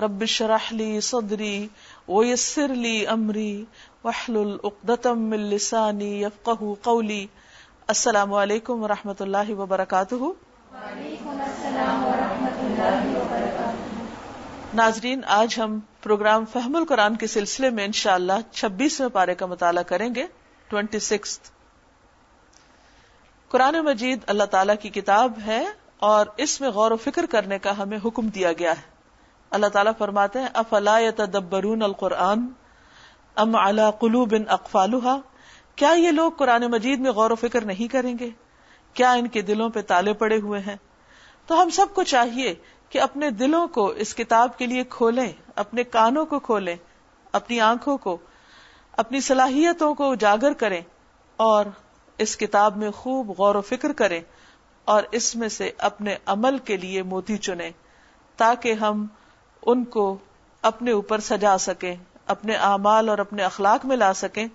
رب اشرح لي صدري ويسر لي امري واحلل عقدة من لساني يفقهوا قولي. السلام علیکم ورحمۃ اللہ وبرکاتہ. ناظرین، آج ہم پروگرام فہم القرآن کے سلسلے میں انشاءاللہ اللہ چھبیسویں پارے کا مطالعہ کریں گے، ٹوینٹی سکس قرآن مجید اللہ تعالی کی کتاب ہے اور اس میں غور و فکر کرنے کا ہمیں حکم دیا گیا ہے۔ اللہ تعالیٰ فرماتے ہیں، افلا تدبرون القرآن ام علی قلوب اقفالها کیا یہ لوگ قرآن مجید میں غور و فکر نہیں کریں گے؟ کیا ان کے دلوں پہ تالے پڑے ہوئے ہیں؟ تو ہم سب کو چاہیے کہ اپنے دلوں کو اس کتاب کے لیے کھولیں، اپنے کانوں کو کھولیں، اپنی آنکھوں کو، اپنی صلاحیتوں کو اجاگر کریں اور اس کتاب میں خوب غور و فکر کریں اور اس میں سے اپنے عمل کے لیے موتی چنیں تاکہ ہم ان کو اپنے اوپر سجا سکیں، اپنے اعمال اور اپنے اخلاق میں لا سکیں،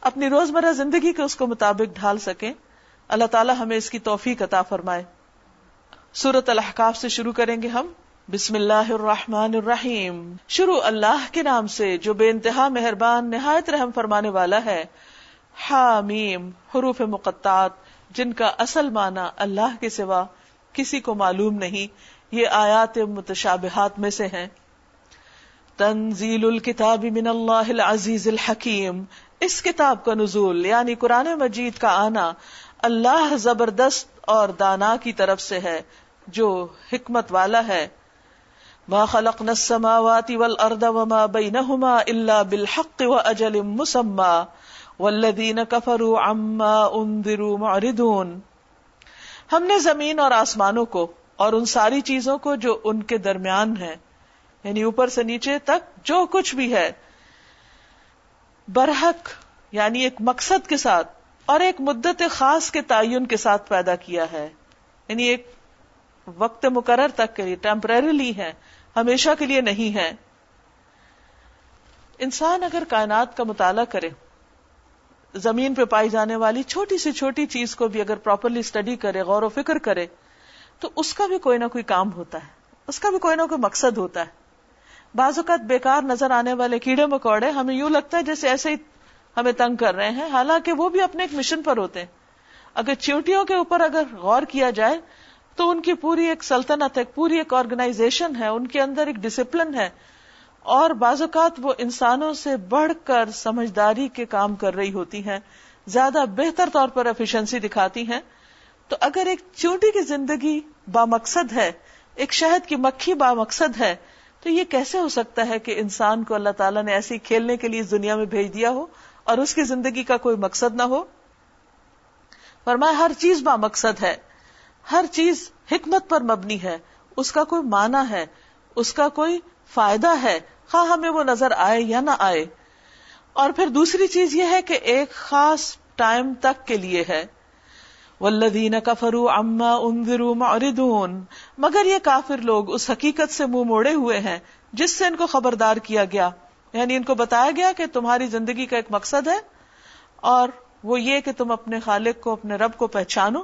اپنی روزمرہ زندگی کے اس کو مطابق ڈھال سکیں۔ اللہ تعالیٰ ہمیں اس کی توفیق عطا فرمائے۔ سورت الحقاف سے شروع کریں گے ہم۔ بسم اللہ الرحمن الرحیم۔ شروع اللہ کے نام سے، جو بے انتہا مہربان، نہایت رحم فرمانے والا ہے۔ حامیم، حروف مقطعات، جن کا اصل معنی اللہ کے سوا کسی کو معلوم نہیں۔ یہ آیات متشابہات میں سے ہیں۔ تنزیل الکتاب من اللہ العزیز الحکیم۔ اس کتاب کا نزول یعنی قرآن مجید کا آنا، اللہ زبردست اور دانا کی طرف سے ہے، جو حکمت والا ہے۔ ما خلقنا السماوات والارض وما بينهما الا بالحق واجل مسمى۔ والذین كفروا عما انذروا معرضون۔ ہم نے زمین اور آسمانوں کو اور ان ساری چیزوں کو جو ان کے درمیان ہے یعنی اوپر سے نیچے تک جو کچھ بھی ہے، برحق یعنی ایک مقصد کے ساتھ اور ایک مدت خاص کے تعین کے ساتھ پیدا کیا ہے۔ یعنی ایک وقت مقرر تک کے لیے ٹیمپرریلی ہے، ہمیشہ کے لیے نہیں ہے۔ انسان اگر کائنات کا مطالعہ کرے، زمین پہ پائی جانے والی چھوٹی سی چھوٹی چیز کو بھی اگر پراپرلی اسٹڈی کرے، غور و فکر کرے تو اس کا بھی کوئی نہ کوئی کام ہوتا ہے۔ اس کا بھی کوئی نہ کوئی مقصد ہوتا ہے۔ بعض اوقات بیکار نظر آنے والے کیڑے مکوڑے ہمیں یوں لگتا ہے جیسے ایسے ہی ہمیں تنگ کر رہے ہیں۔ حالانکہ وہ بھی اپنے ایک مشن پر ہوتے ہیں۔ اگر چیوٹیوں کے اوپر اگر غور کیا جائے تو ان کی پوری ایک سلطنت ہے پوری ایک آرگنائزیشن ہے، ان کے اندر ایک ڈسپلن ہے۔ اور بعض اوقات وہ انسانوں سے بڑھ کر سمجھداری کے کام کر رہی ہوتی ہیں، زیادہ بہتر طور پر ایفیشنسی دکھاتی ہیں۔ تو اگر ایک چونٹی کی زندگی با مقصد ہے، ایک شہد کی مکھی با مقصد ہے، تو یہ کیسے ہو سکتا ہے کہ انسان کو اللہ تعالیٰ نے ایسی کھیلنے کے لیے اس دنیا میں بھیج دیا ہو اور اس کی زندگی کا کوئی مقصد نہ ہو؟ فرمایا، ہر چیز با مقصد ہے، ہر چیز حکمت پر مبنی ہے، اس کا کوئی معنی ہے، اس کا کوئی فائدہ ہے، خواہ ہمیں وہ نظر آئے یا نہ آئے۔ اور پھر دوسری چیز یہ ہے کہ ایک خاص ٹائم تک کے لیے ہے۔ ولدین کفرو اما انذرو معرضون مگر یہ کافر لوگ اس حقیقت سے منہ موڑے ہوئے ہیں جس سے ان کو خبردار کیا گیا۔ یعنی ان کو بتایا گیا کہ تمہاری زندگی کا ایک مقصد ہے اور وہ یہ کہ تم اپنے خالق کو، اپنے رب کو پہچانو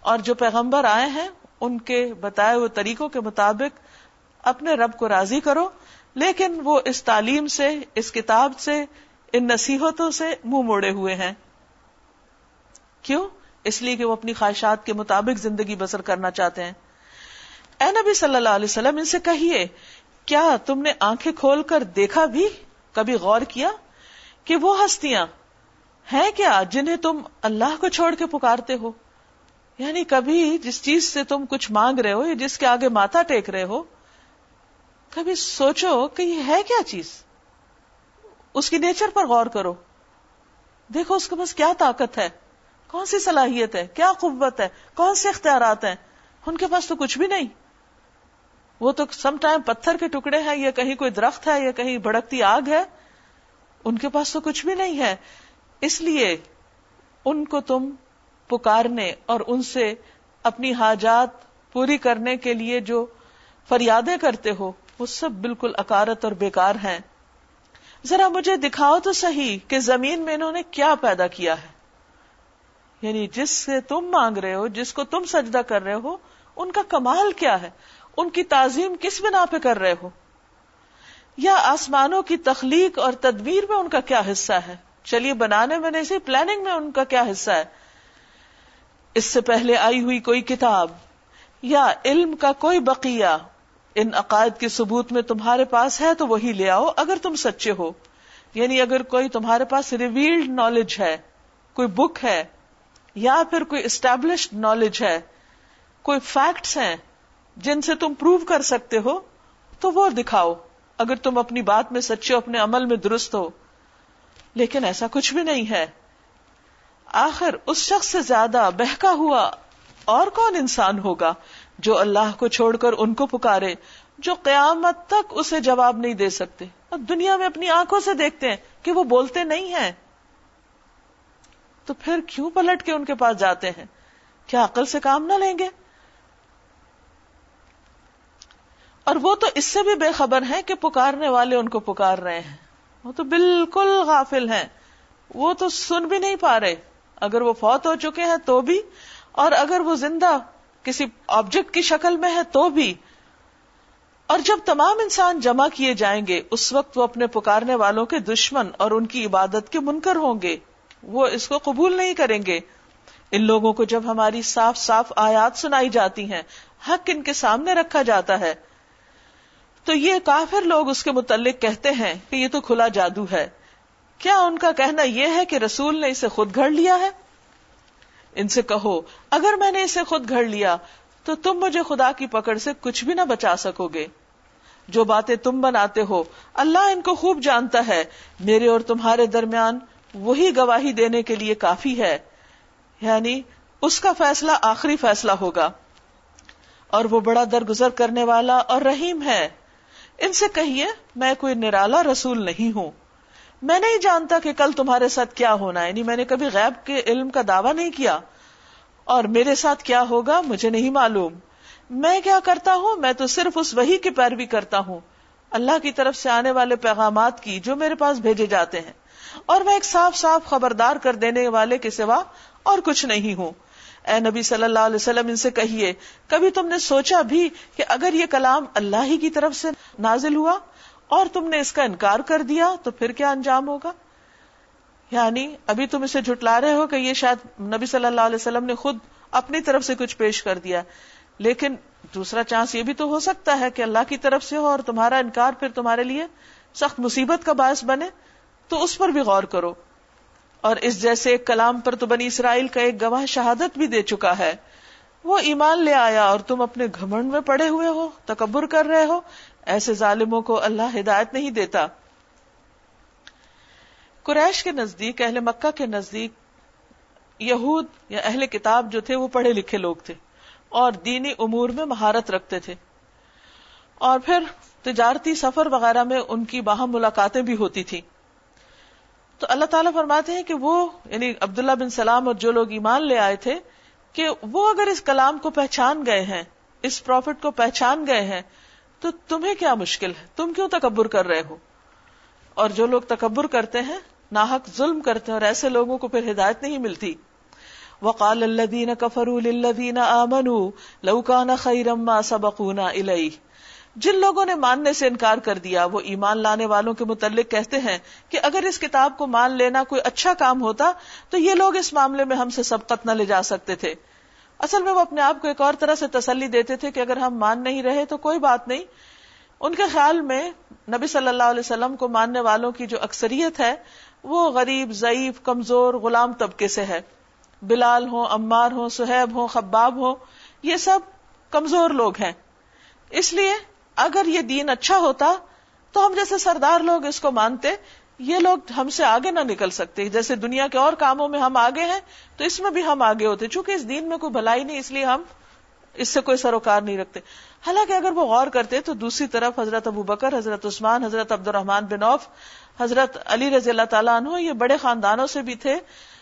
اور جو پیغمبر آئے ہیں، ان کے بتائے ہوئے طریقوں کے مطابق اپنے رب کو راضی کرو۔ لیکن وہ اس تعلیم سے، اس کتاب سے، ان نصیحتوں سے منہ موڑے ہوئے ہیں۔ کیوں؟ اس لیے کہ وہ اپنی خواہشات کے مطابق زندگی بسر کرنا چاہتے ہیں۔ اے نبی صلی اللہ علیہ وسلم، ان سے کہیے، کیا تم نے آنکھیں کھول کر دیکھا بھی؟ کبھی غور کیا کہ وہ ہستیاں ہیں کیا جنہیں تم اللہ کو چھوڑ کے پکارتے ہو؟ یعنی کبھی جس چیز سے تم کچھ مانگ رہے ہو یا جس کے آگے ماتھا ٹیک رہے ہو، کبھی سوچو کہ یہ ہے کیا چیز؟ اس کی نیچر پر غور کرو۔ دیکھو اس کے پاس کیا طاقت ہے۔ کون سی صلاحیت ہے؟ کیا قوت ہے؟ کون سے اختیارات ہیں؟ ان کے پاس تو کچھ بھی نہیں۔ وہ تو سم ٹائم پتھر کے ٹکڑے ہیں، یا کہیں کوئی درخت ہے، یا کہیں بھڑکتی آگ ہے۔ ان کے پاس تو کچھ بھی نہیں ہے۔ اس لیے ان کو تم پکارنے اور ان سے اپنی حاجات پوری کرنے کے لیے جو فریادیں کرتے ہو، وہ سب بالکل اکارت اور بیکار ہیں۔ ذرا مجھے دکھاؤ تو صحیح کہ زمین میں انہوں نے کیا پیدا کیا ہے۔ یعنی جس سے تم مانگ رہے ہو، جس کو تم سجدہ کر رہے ہو، ان کا کمال کیا ہے؟ ان کی تعظیم کس بنا پہ کر رہے ہو؟ یا آسمانوں کی تخلیق اور تدبیر میں ان کا کیا حصہ ہے؟ چلیے، بنانے میں نہیں پلاننگ میں ان کا کیا حصہ ہے؟ اس سے پہلے آئی ہوئی کوئی کتاب یا علم کا کوئی بقیہ ان عقائد کے ثبوت میں تمہارے پاس ہے تو وہی لے آؤ اگر تم سچے ہو۔ یعنی اگر کوئی تمہارے پاس ریویلڈ نالج ہے، کوئی بک ہے یا پھر کوئی اسٹیبلشڈ نالج ہے، کوئی فیکٹس ہیں جن سے تم پروو کر سکتے ہو، تو وہ دکھاؤ۔ اگر تم اپنی بات میں سچے ہو اپنے عمل میں درست ہو۔ لیکن ایسا کچھ بھی نہیں ہے۔ آخر اس شخص سے زیادہ بہکا ہوا اور کون انسان ہوگا جو اللہ کو چھوڑ کر ان کو پکارے، جو قیامت تک اسے جواب نہیں دے سکتے۔ اور دنیا میں اپنی آنکھوں سے دیکھتے ہیں کہ وہ بولتے نہیں ہیں۔ تو پھر کیوں پلٹ کے ان کے پاس جاتے ہیں؟ کیا عقل سے کام نہ لیں گے؟ اور وہ تو اس سے بھی بے خبر ہیں کہ پکارنے والے ان کو پکار رہے ہیں۔ وہ تو بالکل غافل ہیں۔ وہ تو سن بھی نہیں پا رہے۔ اگر وہ فوت ہو چکے ہیں تو بھی، اور اگر وہ زندہ کسی آبجیکٹ کی شکل میں ہے تو بھی۔ اور جب تمام انسان جمع کیے جائیں گے، اس وقت وہ اپنے پکارنے والوں کے دشمن اور ان کی عبادت کے منکر ہوں گے۔ وہ اس کو قبول نہیں کریں گے۔ ان لوگوں کو جب ہماری صاف صاف آیات سنائی جاتی ہیں، حق ان کے سامنے رکھا جاتا ہے۔ تو یہ کافر لوگ اس کے متعلق کہتے ہیں کہ یہ تو کھلا جادو ہے۔ کیا ان کا کہنا یہ ہے کہ رسول نے اسے خود گھڑ لیا ہے؟ ان سے کہو، اگر میں نے اسے خود گھڑ لیا، تو تم مجھے خدا کی پکڑ سے کچھ بھی نہ بچا سکو گے۔ جو باتیں تم بناتے ہو، اللہ ان کو خوب جانتا ہے۔ میرے اور تمہارے درمیان وہی گواہی دینے کے لیے کافی ہے۔ یعنی اس کا فیصلہ آخری فیصلہ ہوگا۔ اور وہ بڑا درگزر کرنے والا اور رحیم ہے۔ ان سے کہیے، میں کوئی نرالا رسول نہیں ہوں۔ میں نہیں جانتا کہ کل تمہارے ساتھ کیا ہونا ہے۔ یعنی میں نے کبھی غیب کے علم کا دعویٰ نہیں کیا۔ اور میرے ساتھ کیا ہوگا، مجھے نہیں معلوم۔ میں کیا کرتا ہوں؟ میں تو صرف اس وہی کی پیروی کرتا ہوں۔ اللہ کی طرف سے آنے والے پیغامات کی جو میرے پاس بھیجے جاتے ہیں۔ اور میں ایک صاف صاف خبردار کر دینے والے کے سوا اور کچھ نہیں ہوں۔ اے نبی صلی اللہ علیہ وسلم، ان سے کہیے، کبھی تم نے سوچا بھی کہ اگر یہ کلام اللہ ہی کی طرف سے نازل ہوا اور تم نے اس کا انکار کر دیا تو پھر کیا انجام ہوگا؟ یعنی ابھی تم اسے جھٹلا رہے ہو کہ یہ شاید نبی صلی اللہ علیہ وسلم نے خود اپنی طرف سے کچھ پیش کر دیا۔ لیکن دوسرا چانس یہ بھی تو ہو سکتا ہے کہ اللہ کی طرف سے ہو اور تمہارا انکار پھر تمہارے لیے سخت مصیبت کا باعث بنے۔ تو اس پر بھی غور کرو۔ اور اس جیسے ایک کلام پر تو بنی اسرائیل کا ایک گواہ شہادت بھی دے چکا ہے۔ وہ ایمان لے آیا اور تم اپنے گھمنڈ میں پڑے ہوئے ہو، تکبر کر رہے ہو۔ ایسے ظالموں کو اللہ ہدایت نہیں دیتا۔ قریش کے نزدیک، اہل مکہ کے نزدیک یہود یا اہل کتاب جو تھے، وہ پڑھے لکھے لوگ تھے اور دینی امور میں مہارت رکھتے تھے۔ اور پھر تجارتی سفر وغیرہ میں ان کی باہم ملاقاتیں بھی ہوتی تھی تو اللہ تعالیٰ فرماتے ہیں کہ وہ یعنی عبداللہ بن سلام اور جو لوگ ایمان لے آئے تھے، کہ وہ اگر اس کلام کو پہچان گئے ہیں، اس پروفٹ کو پہچان گئے ہیں، تو تمہیں کیا مشکل ہے؟ تم کیوں تکبر کر رہے ہو؟ اور جو لوگ تکبر کرتے ہیں، ناحق ظلم کرتے ہیں اور ایسے لوگوں کو پھر ہدایت نہیں ملتی۔ وقال الذين كفروا للذين امنوا لو كان خيرا ما سبقونا اليه جن لوگوں نے ماننے سے انکار کر دیا، وہ ایمان لانے والوں کے متعلق کہتے ہیں کہ اگر اس کتاب کو مان لینا کوئی اچھا کام ہوتا تو یہ لوگ اس معاملے میں ہم سے سبقت نہ لے جا سکتے تھے۔ اصل میں وہ اپنے آپ کو ایک اور طرح سے تسلی دیتے تھے کہ اگر ہم مان نہیں رہے تو کوئی بات نہیں۔ ان کے خیال میں نبی صلی اللہ علیہ وسلم کو ماننے والوں کی جو اکثریت ہے وہ غریب، ضعیف، کمزور، غلام طبقے سے ہے۔ بلال ہو امار ہو سہیب ہو خباب ہو یہ سب کمزور لوگ ہیں۔ اس لیے اگر یہ دین اچھا ہوتا تو ہم جیسے سردار لوگ اس کو مانتے، یہ لوگ ہم سے آگے نہ نکل سکتے۔ جیسے دنیا کے اور کاموں میں ہم آگے ہیں تو اس میں بھی ہم آگے ہوتے، چونکہ اس دین میں کوئی بھلائی نہیں، اس لیے ہم اس سے کوئی سروکار نہیں رکھتے۔ حالانکہ اگر وہ غور کرتے تو دوسری طرف حضرت ابو بکر، حضرت عثمان، حضرت عبد الرحمان بن اوف حضرت علی رضی اللہ تعالیٰ عنہ، یہ بڑے خاندانوں سے بھی تھے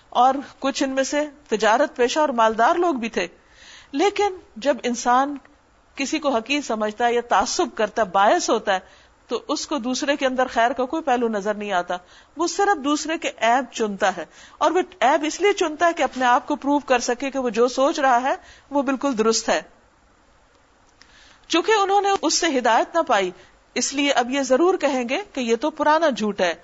اور کچھ ان میں سے تجارت پیشہ اور مالدار لوگ بھی تھے۔ لیکن جب انسان کسی کو حقیق سمجھتا ہے یا تعصب کرتا ہے، باعث ہوتا ہے، تو اس کو دوسرے کے اندر خیر کا کوئی پہلو نظر نہیں آتا۔ وہ صرف دوسرے کے ایب چنتا ہے۔ اور وہ ایب اس لیے چنتا ہے کہ اپنے آپ کو پروو کر سکے کہ وہ جو سوچ رہا ہے، وہ بالکل درست ہے۔ چونکہ انہوں نے اس سے ہدایت نہ پائی، اس لیے اب یہ ضرور کہیں گے کہ یہ تو پرانا جھوٹ ہے۔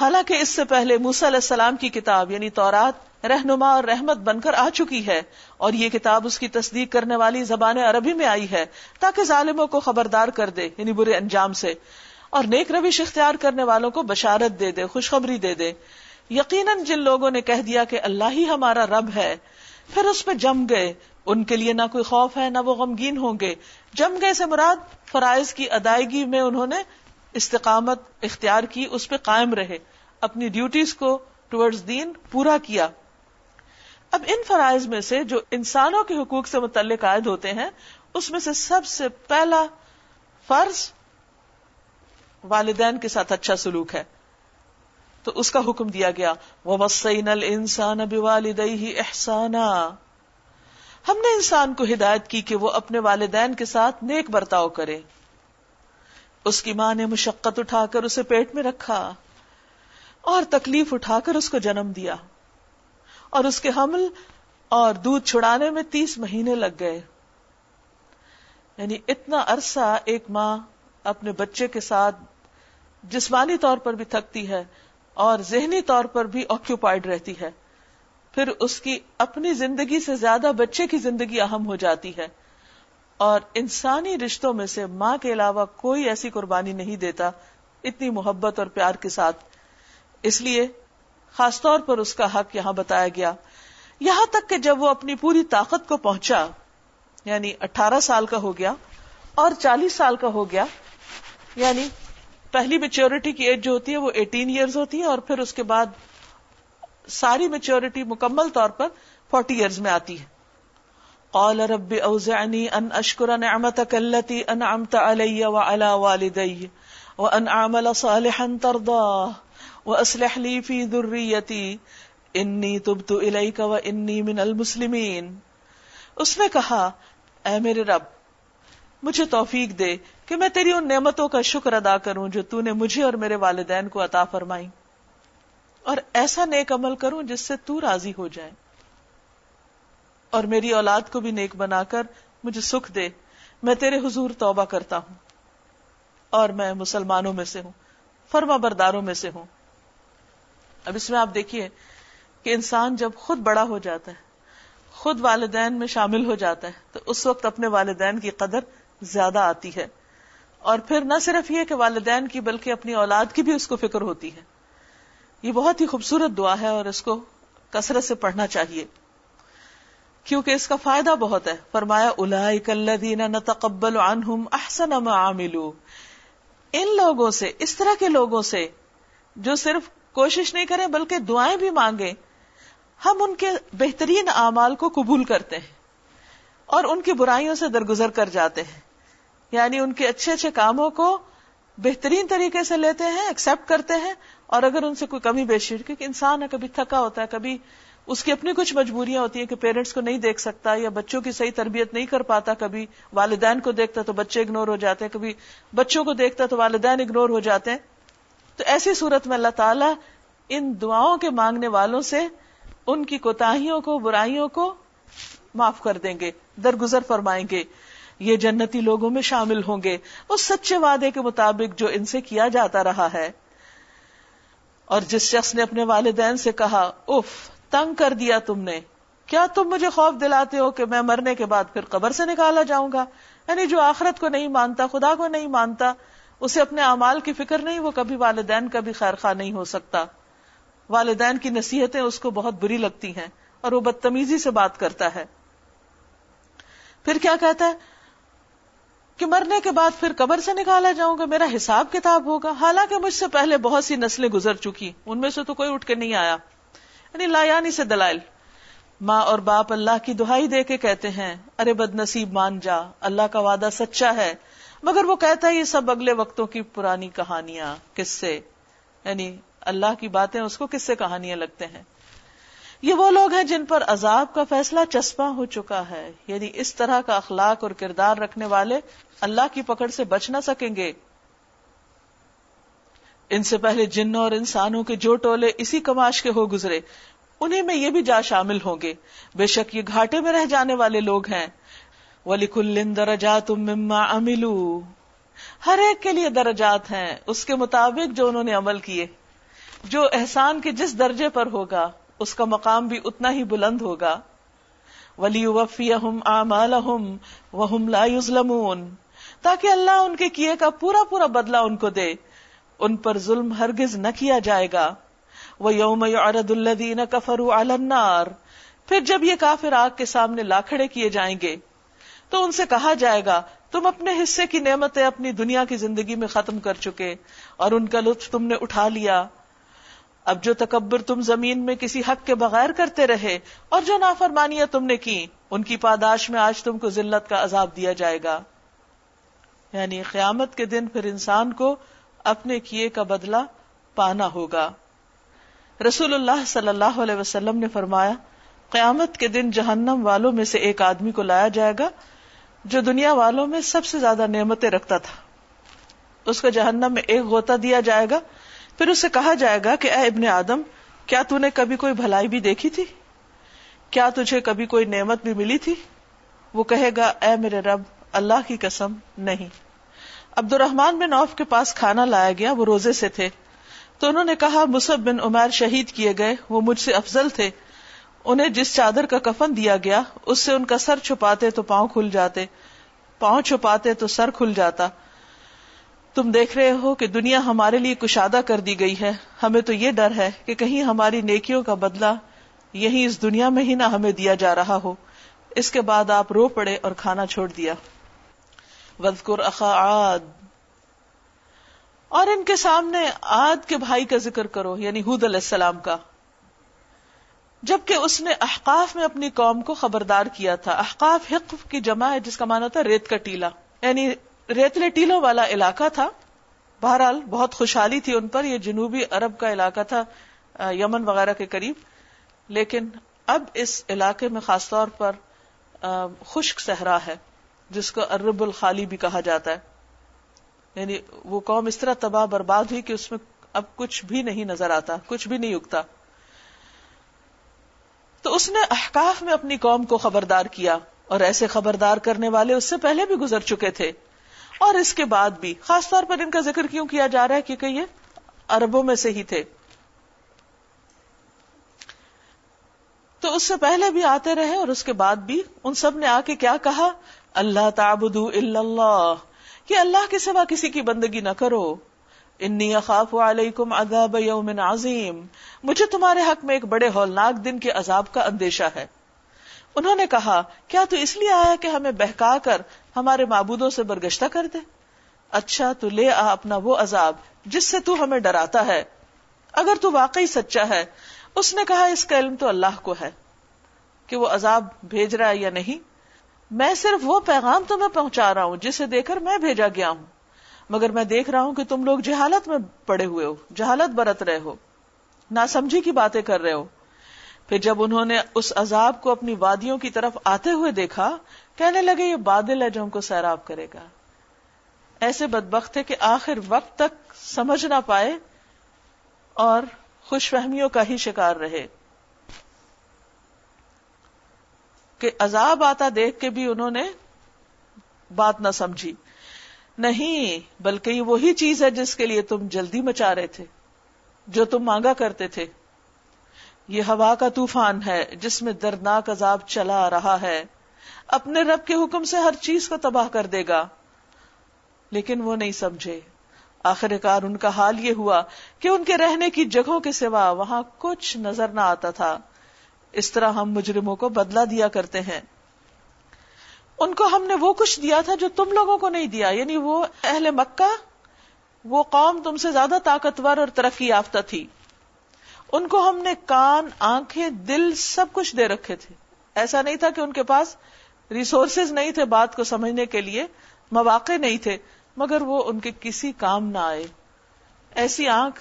حالانکہ اس سے پہلے موسا علیہ السلام کی کتاب یعنی تورات رہنما اور رحمت بن کر آ چکی ہے اور یہ کتاب اس کی تصدیق کرنے والی زبان عربی میں آئی ہے تاکہ ظالموں کو خبردار کر دے یعنی برے انجام سے۔ اور نیک روش اختیار کرنے والوں کو بشارت دے دے، خوشخبری دے دے۔ یقیناً جن لوگوں نے کہہ دیا کہ اللہ ہی ہمارا رب ہے، پھر اس پہ جم گئے۔ ان کے لیے نہ کوئی خوف ہے، نہ وہ غمگین ہوں گے۔ جم گئے سے مراد فرائض کی ادائیگی میں انہوں نے استقامت اختیار کی، اس پہ قائم رہے، اپنی ڈیوٹیز کو ٹورڈز دین پورا کیا۔ اب ان فرائض میں سے جو انسانوں کے حقوق سے متعلق عائد ہوتے ہیں، اس میں سے سب سے پہلا فرض والدین کے ساتھ اچھا سلوک ہے۔ تو اس کا حکم دیا گیا۔ وہ وسین السان اب والدئی احسانہ ہم نے انسان کو ہدایت کی کہ وہ اپنے والدین کے ساتھ نیک برتاؤ کرے۔ اس کی ماں نے مشقت اٹھا کر اسے پیٹ میں رکھا اور تکلیف اٹھا کر اس کو جنم دیا اور اس کے حمل اور دودھ چھڑانے میں تیس مہینے لگ گئے۔ یعنی اتنا عرصہ ایک ماں اپنے بچے کے ساتھ جسمانی طور پر بھی تھکتی ہے اور ذہنی طور پر بھی آکوپائڈ رہتی ہے۔ پھر اس کی اپنی زندگی سے زیادہ بچے کی زندگی اہم ہو جاتی ہے۔ اور انسانی رشتوں میں سے ماں کے علاوہ کوئی ایسی قربانی نہیں دیتا اتنی محبت اور پیار کے ساتھ۔ اس لیے خاص طور پر اس کا حق یہاں بتایا گیا۔ یہاں تک کہ جب وہ اپنی پوری طاقت کو پہنچا یعنی اٹھارہ سال کا ہو گیا اور چالیس سال کا ہو گیا یعنی پہلی میچیورٹی کی ایج جو ہوتی ہے وہ ایٹین ایئرز ہوتی ہے اور پھر اس کے بعد ساری میچیورٹی مکمل طور پر فورٹی ایئرز میں آتی ہے۔ قال رب اوزعنی ان اشکر نعمتك التي انعمت علي وعلى والدي وان اعمل صالحا ترضاه واصلح لي في ذريتي انی تبت الیک و انی من المسلمین۔ اس نے کہا، اے میرے رب، مجھے توفیق دے کہ میں تیری ان نعمتوں کا شکر ادا کروں جو تو نے مجھے اور میرے والدین کو عطا فرمائی اور ایسا نیک عمل کروں جس سے تو راضی ہو جائے۔ اور میری اولاد کو بھی نیک بنا کر مجھے سکھ دے۔ میں تیرے حضور توبہ کرتا ہوں۔ اور میں مسلمانوں میں سے ہوں۔ فرما برداروں میں سے ہوں۔ اب اس میں آپ دیکھیے کہ انسان جب خود بڑا ہو جاتا ہے، خود والدین میں شامل ہو جاتا ہے، تو اس وقت اپنے والدین کی قدر زیادہ آتی ہے۔ اور پھر نہ صرف یہ کہ والدین کی بلکہ اپنی اولاد کی بھی اس کو فکر ہوتی ہے۔ یہ بہت ہی خوبصورت دعا ہے اور اس کو کثرت سے پڑھنا چاہیے۔ کیونکہ اس کا فائدہ بہت ہے۔ فرمایا نتقبل عنہم احسن ما عملو. ان لوگوں سے، اس طرح کے لوگوں سے جو صرف کوشش نہیں کریں بلکہ دعائیں بھی مانگے ہم ان کے بہترین اعمال کو قبول کرتے ہیں اور ان کی برائیوں سے درگزر کر جاتے ہیں۔ یعنی ان کے اچھے اچھے کاموں کو بہترین طریقے سے لیتے ہیں ایکسپٹ کرتے ہیں اور اگر ان سے کوئی کمی بیشی کیونکہ انسان ہے، کبھی تھکا ہوتا ہے، کبھی اس کی اپنی کچھ مجبوریاں ہوتی ہیں کہ پیرنٹس کو نہیں دیکھ سکتا یا بچوں کی صحیح تربیت نہیں کر پاتا کبھی، والدین کو دیکھتا تو بچے اگنور ہو جاتے ہیں، کبھی بچوں کو دیکھتا تو والدین اگنور ہو جاتے ہیں۔ تو ایسی صورت میں اللہ تعالیٰ ان دعاؤں کے مانگنے والوں سے ان کی کوتاہیوں کو، برائیوں کو معاف کر دیں گے، درگزر فرمائیں گے۔ یہ جنتی لوگوں میں شامل ہوں گے۔ اس سچے وعدے کے مطابق جو ان سے کیا جاتا رہا ہے۔ اور جس شخص نے اپنے والدین سے کہا اف تنگ کر دیا تم نے۔ کیا تم مجھے خوف دلاتے ہو کہ میں مرنے کے بعد پھر قبر سے نکالا جاؤں گا؟ یعنی جو آخرت کو نہیں مانتا، خدا کو نہیں مانتا، اسے اپنے اعمال کی فکر نہیں، وہ کبھی والدین کا بھی خیر خواہ نہیں ہو سکتا۔ والدین کی نصیحتیں اس کو بہت بری لگتی ہیں اور وہ بدتمیزی سے بات کرتا ہے۔ پھر کیا کہتا ہے؟ کہ مرنے کے بعد پھر قبر سے نکالا جاؤں گا، میرا حساب کتاب ہوگا۔ حالانکہ مجھ سے پہلے بہت سی نسلیں گزر چکی، ان میں سے تو کوئی اٹھ کے نہیں آیا۔ یعنی لایانی سے دلائل۔ ماں اور باپ اللہ کی دہائی دے کے کہتے ہیں، ارے بد نصیب مان جا، اللہ کا وعدہ سچا ہے۔ مگر وہ کہتا ہے یہ سب اگلے وقتوں کی پرانی کہانیاں کس سے یعنی اللہ کی باتیں اس کو کس سے کہانیاں لگتے ہیں۔ یہ وہ لوگ ہیں جن پر عذاب کا فیصلہ چسپاں ہو چکا ہے۔ یعنی اس طرح کا اخلاق اور کردار رکھنے والے اللہ کی پکڑ سے بچ نہ سکیں گے۔ ان سے پہلے جنوں اور انسانوں کے جو ٹولے اسی کماش کے ہو گزرے، انہیں میں یہ بھی جا شامل ہوں گے۔ بے شک یہ گھاٹے میں رہ جانے والے لوگ ہیں۔ ولی ہر ایک کے لیے درجات ہیں، اس کے مطابق جو انہوں نے عمل کیے۔ جو احسان کے جس درجے پر ہوگا، اس کا مقام بھی اتنا ہی بلند ہوگا۔ ولی وفی لا یظلمون تاکہ اللہ ان کے کیے کا پورا پورا بدلہ ان کو دے۔ ان پر ظلم ہرگز نہ کیا جائے گا۔ وہ یوم یعرض الذین کفروا النار۔ پھر جب یہ کافر آگ کے سامنے لاکھڑے کیے جائیں گے، تو ان سے کہا جائے گا، تم اپنے حصے کی نعمتیں اپنی دنیا کی زندگی میں ختم کر چکے اور ان کا لطف تم نے اٹھا لیا۔ اب جو تکبر تم زمین میں کسی حق کے بغیر کرتے رہے اور جو نافرمانیاں تم نے کی ان کی پاداش میں آج تم کو ذلت کا عذاب دیا جائے گا۔ یعنی قیامت کے دن پھر انسان کو اپنے کیے کا بدلہ پانا ہوگا۔ رسول اللہ صلی اللہ علیہ وسلم نے فرمایا، قیامت کے دن جہنم والوں میں سے ایک آدمی کو لایا جائے گا جو دنیا والوں میں سب سے زیادہ نعمتیں رکھتا تھا۔ اس کو جہنم میں ایک غوطہ دیا جائے گا۔ پھر اسے کہا جائے گا کہ اے ابن آدم، کیا تو نے کبھی کوئی بھلائی بھی دیکھی تھی؟ کیا تجھے کبھی کوئی نعمت بھی ملی تھی؟ وہ کہے گا، اے میرے رب، اللہ کی قسم نہیں۔ عبد الرحمان بن عوف کے پاس کھانا لایا گیا، وہ روزے سے تھے۔ تو انہوں نے کہا مصب بن عمیر شہید کیے گئے، وہ مجھ سے افضل تھے۔ انہیں جس چادر کا کفن دیا گیا، اس سے ان کا سر چھپاتے تو پاؤں کھل جاتے، پاؤں چھپاتے تو سر کھل جاتا۔ تم دیکھ رہے ہو کہ دنیا ہمارے لیے کشادہ کر دی گئی ہے۔ ہمیں تو یہ ڈر ہے کہ کہیں ہماری نیکیوں کا بدلہ یہی اس دنیا میں ہی نہ ہمیں دیا جا رہا ہو۔ اس کے بعد آپ رو پڑے اور کھانا چھوڑ دیا۔ وزقر اخا آد اور ان کے سامنے آد کے بھائی کا ذکر کرو یعنی حود علیہ السلام کا۔ جبکہ اس نے احقاف میں اپنی قوم کو خبردار کیا تھا۔ احقاف حقف کی جمع ہے، جس کا مانا تھا ریت کا ٹیلا یعنی ریتلے ٹیلوں والا علاقہ تھا۔ بہرحال بہت خوشحالی تھی ان پر، یہ جنوبی عرب کا علاقہ تھا یمن وغیرہ کے قریب۔ لیکن اب اس علاقے میں خاص طور پر خشک صحرا ہے۔ جس کو ارب الخالی بھی کہا جاتا ہے۔ یعنی وہ قوم اس طرح تباہ برباد ہوئی کہ اس میں اب کچھ بھی نہیں نظر آتا، کچھ بھی نہیں اگتا۔ تو اس نے احکاف میں اپنی قوم کو خبردار کیا اور ایسے خبردار کرنے والے اس سے پہلے بھی گزر چکے تھے۔ اور اس کے بعد بھی، خاص طور پر ان کا ذکر کیوں کیا جا رہا ہے؟ کیونکہ یہ اربوں میں سے ہی تھے۔ تو اس سے پہلے بھی آتے رہے اور اس کے بعد بھی ان سب نے آ کے کیا کہا؟ اللہ تعبدو الا اللہ کہ اللہ کے سوا کسی کی بندگی نہ کرو انی اخاف علیکم عذاب یوم عظیم مجھے تمہارے حق میں ایک بڑے ہولناک دن کے عذاب کا اندیشہ ہے انہوں نے کہا کیا تو اس لیے آیا کہ ہمیں بہکا کر ہمارے معبودوں سے برگشتہ کر دے اچھا تو لے آ اپنا وہ عذاب جس سے تو ہمیں ڈراتا ہے اگر تو واقعی سچا ہے اس نے کہا اس کا علم تو اللہ کو ہے کہ وہ عذاب بھیج رہا ہے یا نہیں میں صرف وہ پیغام تمہیں پہنچا رہا ہوں جسے دے کر میں بھیجا گیا ہوں۔ مگر میں دیکھ رہا ہوں کہ تم لوگ جہالت میں پڑے ہوئے ہو، جہالت برت رہے ہو نہ سمجھی کی باتیں کر رہے ہو۔ پھر جب انہوں نے اس عذاب کو اپنی وادیوں کی طرف آتے ہوئے دیکھا، کہنے لگے یہ بادل ہے جو ہم کو سیراب کرے گا۔ ایسے بدبخت ہے کہ آخر وقت تک سمجھ نہ پائے اور خوش فہمیوں کا ہی شکار رہے۔ کہ عذاب آتا دیکھ کے بھی انہوں نے بات نہ سمجھی۔ نہیں، بلکہ یہ وہی چیز ہے جس کے لیے تم جلدی مچا رہے تھے، جو تم مانگا کرتے تھے۔ یہ ہوا کا طوفان ہے جس میں دردناک عذاب چلا رہا ہے۔ اپنے رب کے حکم سے ہر چیز کو تباہ کر دے گا۔ لیکن وہ نہیں سمجھے۔ آخر کار ان کا حال یہ ہوا کہ ان کے رہنے کی جگہوں کے سوا وہاں کچھ نظر نہ آتا تھا۔ اس طرح ہم مجرموں کو بدلا دیا کرتے ہیں۔ ان کو ہم نے وہ کچھ دیا تھا جو تم لوگوں کو نہیں دیا یعنی وہ اہل مکہ، وہ قوم تم سے زیادہ طاقتور اور ترقی یافتہ تھی۔ ان کو ہم نے کان، آنکھیں، دل سب کچھ دے رکھے تھے۔ ایسا نہیں تھا کہ ان کے پاس ریسورسز نہیں تھے بات کو سمجھنے کے لیے، مواقع نہیں تھے، مگر وہ ان کے کسی کام نہ آئے۔ ایسی آنکھ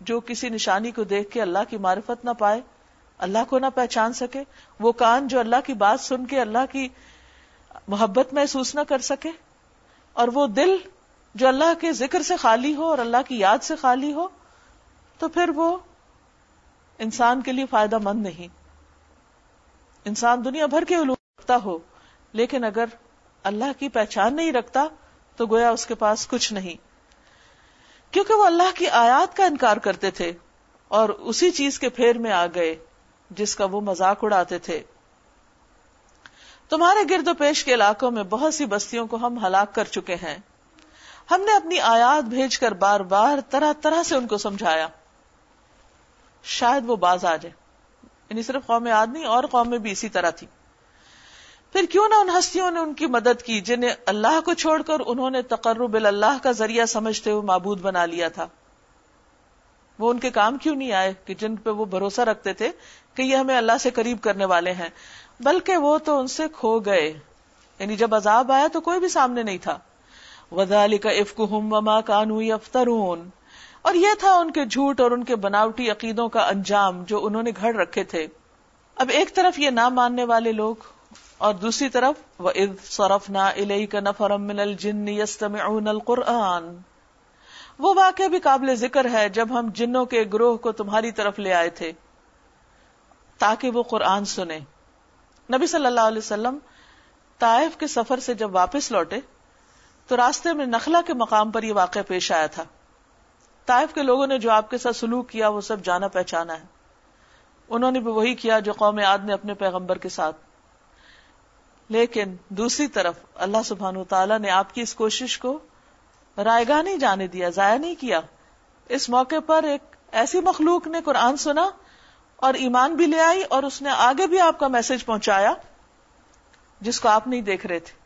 جو کسی نشانی کو دیکھ کے اللہ کی معرفت نہ پائے اللہ کو نہ پہچان سکے، وہ کان جو اللہ کی بات سن کے اللہ کی محبت محسوس نہ کر سکے، اور وہ دل جو اللہ کے ذکر سے خالی ہو اور اللہ کی یاد سے خالی ہو، تو پھر وہ انسان کے لیے فائدہ مند نہیں۔ انسان دنیا بھر کے علوم رکھتا ہو، لیکن اگر اللہ کی پہچان نہیں رکھتا، تو گویا اس کے پاس کچھ نہیں۔ کیونکہ وہ اللہ کی آیات کا انکار کرتے تھے اور اسی چیز کے پھیر میں آ گئے۔ جس کا وہ مذاق اڑاتے تھے۔ تمہارے گرد و پیش کے علاقوں میں بہت سی بستیوں کو ہم ہلاک کر چکے ہیں۔ ہم نے اپنی آیات بھیج کر بار بار طرح طرح سے ان کو سمجھایا۔ شاید وہ باز آ جائے۔ یعنی صرف قوم آد نہیں، اور قوم میں بھی اسی طرح تھی۔ پھر کیوں نہ ان ہستیوں نے ان کی مدد کی جنہیں اللہ کو چھوڑ کر انہوں نے تقرب اللہ کا ذریعہ سمجھتے ہوئے معبود بنا لیا تھا؟ وہ ان کے کام کیوں نہیں آئے کہ جن پہ وہ بھروسہ رکھتے تھے کہ یہ ہمیں اللہ سے قریب کرنے والے ہیں؟ بلکہ وہ تو ان سے کھو گئے۔ یعنی جب عذاب آیا تو کوئی بھی سامنے نہیں تھا۔ وزال کا افک وما کانو یفترون اور یہ تھا ان کے جھوٹ اور ان کے بناوٹی عقیدوں کا انجام جو انہوں نے گھڑ رکھے تھے۔ اب ایک طرف یہ نہ ماننے والے لوگ اور دوسری طرف وہ سورف نہ کا نفرم من الجن یستمعون القرآن۔ وہ واقعہ بھی قابل ذکر ہے جب ہم جنوں کے گروہ کو تمہاری طرف لے آئے تھے، تاکہ وہ قرآن سنے نبی صلی اللہ علیہ وسلم طائف کے سفر سے جب واپس لوٹے، تو راستے میں نخلا کے مقام پر یہ واقعہ پیش آیا تھا۔ طائف کے لوگوں نے جو آپ کے ساتھ سلوک کیا، وہ سب جانا پہچانا ہے۔ انہوں نے بھی وہی کیا جو قوم عاد نے اپنے پیغمبر کے ساتھ۔ لیکن دوسری طرف اللہ سبحان تعالیٰ نے آپ کی اس کوشش کو رائے گاہ نہیں جانے دیا، ضائع نہیں کیا۔ اس موقع پر ایک ایسی مخلوق نے قرآن سنا اور ایمان بھی لے آئی اور اس نے آگے بھی آپ کا میسج پہنچایا جس کو آپ نہیں دیکھ رہے تھے۔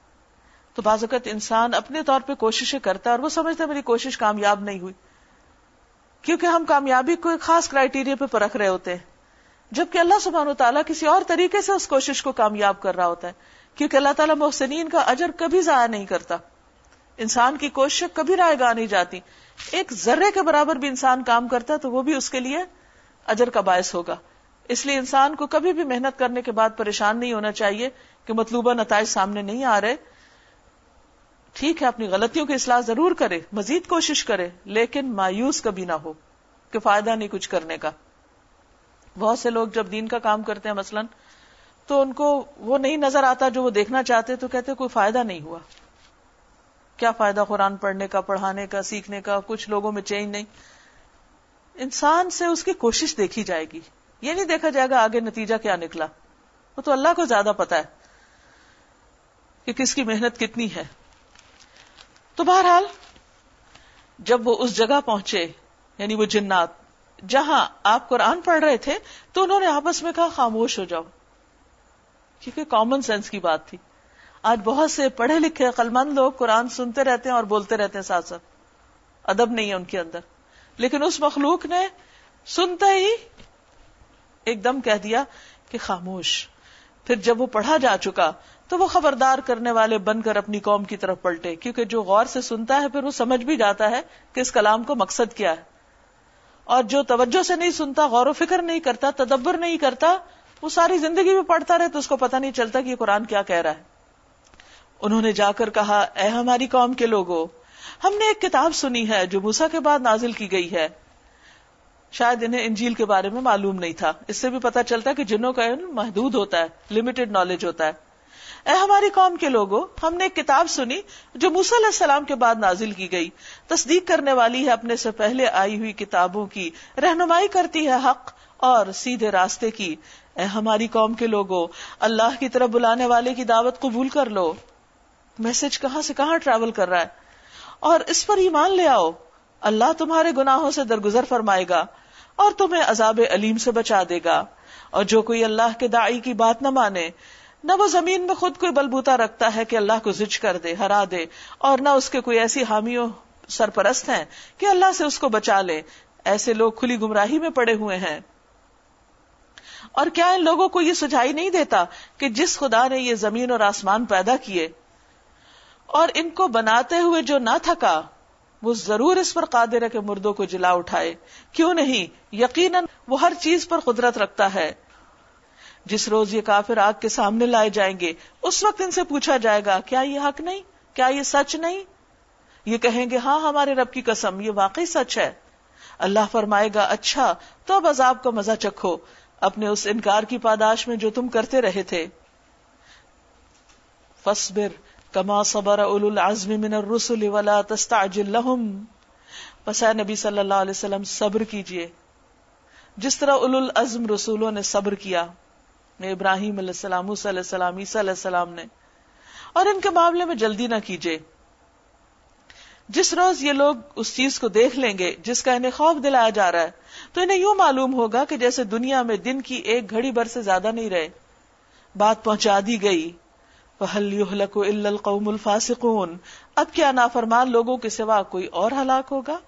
تو بعض اوقات انسان اپنے طور پہ کوششیں کرتا ہے اور وہ سمجھتا ہے میری کوشش کامیاب نہیں ہوئی۔ کیونکہ ہم کامیابی کو ایک خاص کرائٹیریا پہ پرکھ رہے ہوتے ہیں۔ جبکہ اللہ سبحانہ و تعالیٰ کسی اور طریقے سے اس کوشش کو کامیاب کر رہا ہوتا ہے۔ کیونکہ اللہ تعالیٰ محسنین کا اجر کبھی ضائع نہیں کرتا۔ انسان کی کوشش کبھی رائے گاہ نہیں جاتی۔ ایک ذرے کے برابر بھی انسان کام کرتا ہے تو وہ بھی اس کے لیے اجر کا باعث ہوگا۔ اس لیے انسان کو کبھی بھی محنت کرنے کے بعد پریشان نہیں ہونا چاہیے کہ مطلوبہ نتائج سامنے نہیں آ رہے۔ ٹھیک ہے، اپنی غلطیوں کی اصلاح ضرور کرے، مزید کوشش کرے، لیکن مایوس کبھی نہ ہو، کہ فائدہ نہیں کچھ کرنے کا۔ بہت سے لوگ جب دین کا کام کرتے ہیں مثلا، تو ان کو وہ نہیں نظر آتا جو وہ دیکھنا چاہتے، تو کہتے کوئی فائدہ نہیں ہوا۔ کیا فائدہ قرآن پڑھنے کا، پڑھانے کا، سیکھنے کا، کچھ لوگوں میں چینج نہیں۔ انسان سے اس کی کوشش دیکھی جائے گی۔ یہ نہیں دیکھا جائے گا آگے نتیجہ کیا نکلا۔ وہ تو اللہ کو زیادہ پتا ہے کہ کس کی محنت کتنی ہے۔ تو بہرحال، جب وہ اس جگہ پہنچے یعنی وہ جنات، جہاں آپ قرآن پڑھ رہے تھے، تو انہوں نے آپس میں کہا خاموش ہو جاؤ۔ کیونکہ کامن سینس کی بات تھی۔ آج بہت سے پڑھے لکھے قلمند لوگ قرآن سنتے رہتے ہیں اور بولتے رہتے ہیں ساتھ ساتھ۔ ادب نہیں ہے ان کے اندر۔ لیکن اس مخلوق نے سنتے ہی ایک دم کہہ دیا کہ خاموش۔ پھر جب وہ پڑھا جا چکا تو وہ خبردار کرنے والے بن کر اپنی قوم کی طرف پلٹے۔ کیونکہ جو غور سے سنتا ہے پھر وہ سمجھ بھی جاتا ہے کہ اس کلام کو مقصد کیا ہے۔ اور جو توجہ سے نہیں سنتا، غور و فکر نہیں کرتا، تدبر نہیں کرتا، وہ ساری زندگی میں پڑھتا رہے تو اس کو پتہ نہیں چلتا کہ یہ قرآن کیا کہہ رہا ہے۔ انہوں نے جا کر کہا، اے ہماری قوم کے لوگوں ہم نے ایک کتاب سنی ہے جو موسا کے بعد نازل کی گئی ہے۔ شاید انہیں انجیل کے بارے میں معلوم نہیں تھا۔ اس سے بھی پتا چلتا کہ جنوں کا علم محدود ہوتا ہے لمیٹڈ نالج ہوتا ہے۔ اے ہماری قوم کے لوگوں ہم نے ایک کتاب سنی جو علیہ السلام کے بعد نازل کی گئی۔ تصدیق کرنے والی ہے اپنے سے پہلے آئی ہوئی کتابوں کی۔ رہنمائی کرتی ہے حق اور سیدھے راستے کی۔ اے ہماری قوم کے لوگوں اللہ کی طرف بلانے والے کی دعوت قبول کر لو۔ میسج کہاں سے کہاں ٹریول کر رہا ہے؟ اور اس پر ایمان لے آؤ۔ اللہ تمہارے گناہوں سے درگزر فرمائے گا اور تمہیں عذاب علیم سے بچا دے گا۔ اور جو کوئی اللہ کے دائی کی بات نہ مانے، نہ وہ زمین میں خود کوئی بلبوتا رکھتا ہے کہ اللہ کو زج کر دے، ہرا دے، اور نہ اس کے کوئی ایسی حامیوں سرپرست ہیں کہ اللہ سے اس کو بچا لے۔ ایسے لوگ کھلی گمراہی میں پڑے ہوئے ہیں۔ اور کیا ان لوگوں کو یہ سجائی نہیں دیتا کہ جس خدا نے یہ زمین اور آسمان پیدا کیے اور ان کو بناتے ہوئے جو نہ تھکا، وہ ضرور اس پر قادر ہے کہ مردوں کو جلا اٹھائے۔ کیوں نہیں؟ یقیناً وہ ہر چیز پر قدرت رکھتا ہے۔ جس روز یہ کافر آگ کے سامنے لائے جائیں گے، اس وقت ان سے پوچھا جائے گا، کیا یہ حق نہیں؟ کیا یہ سچ نہیں؟ یہ کہیں گے ہاں ہمارے رب کی قسم، یہ واقعی سچ ہے۔ اللہ فرمائے گا اچھا تو اب عذاب کو مزہ چکھو۔ اپنے اس انکار کی پاداش میں جو تم کرتے رہے تھے۔ فصبر کما صبر اول العزم من الرسل ولا تستعجل لهم. پس اے نبی صلی اللہ علیہ وسلم، صبر کیجیے۔ جس طرح اول العزم رسولوں نے صبر کیا ابراہیم علیہ السلام، موسیٰ علیہ السلام، عیسیٰ علیہ السلام نے۔ اور ان کے معاملے میں جلدی نہ کیجیے جس روز یہ لوگ اس چیز کو دیکھ لیں گے جس کا انہیں خوف دلایا جا رہا ہے، تو انہیں یوں معلوم ہوگا کہ جیسے دنیا میں دن کی ایک گھڑی بھر سے زیادہ نہیں رہے۔ بات پہنچا دی گئی۔ القوم الفاسقون۔ اب کیا نافرمان لوگوں کے سوا کوئی اور ہلاک ہوگا؟